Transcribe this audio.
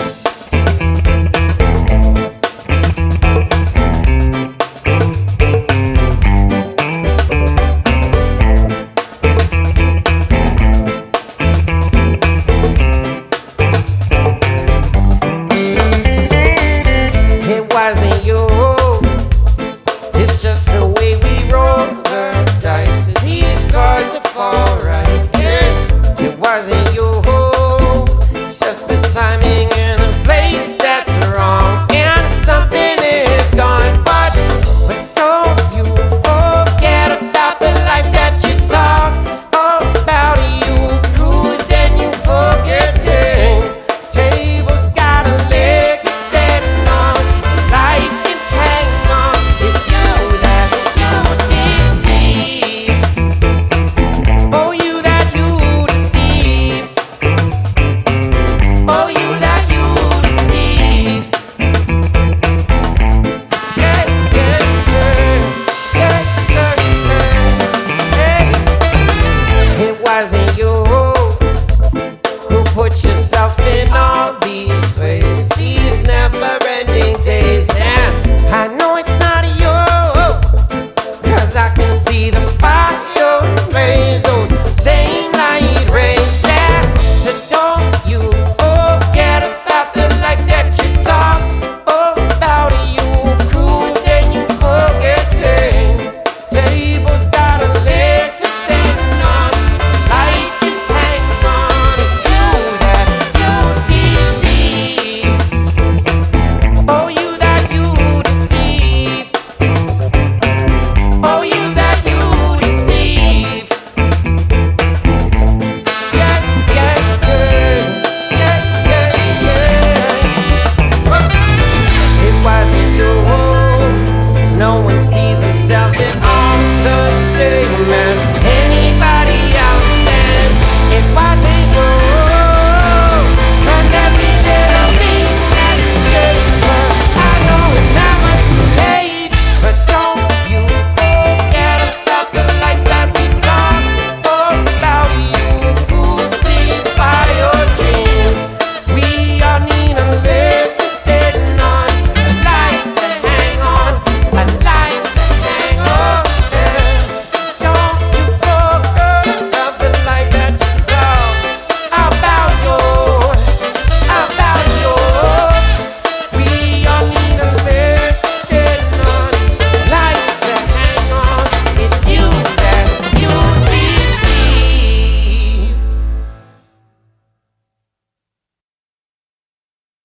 Bye. what you. no one sees themselves in all the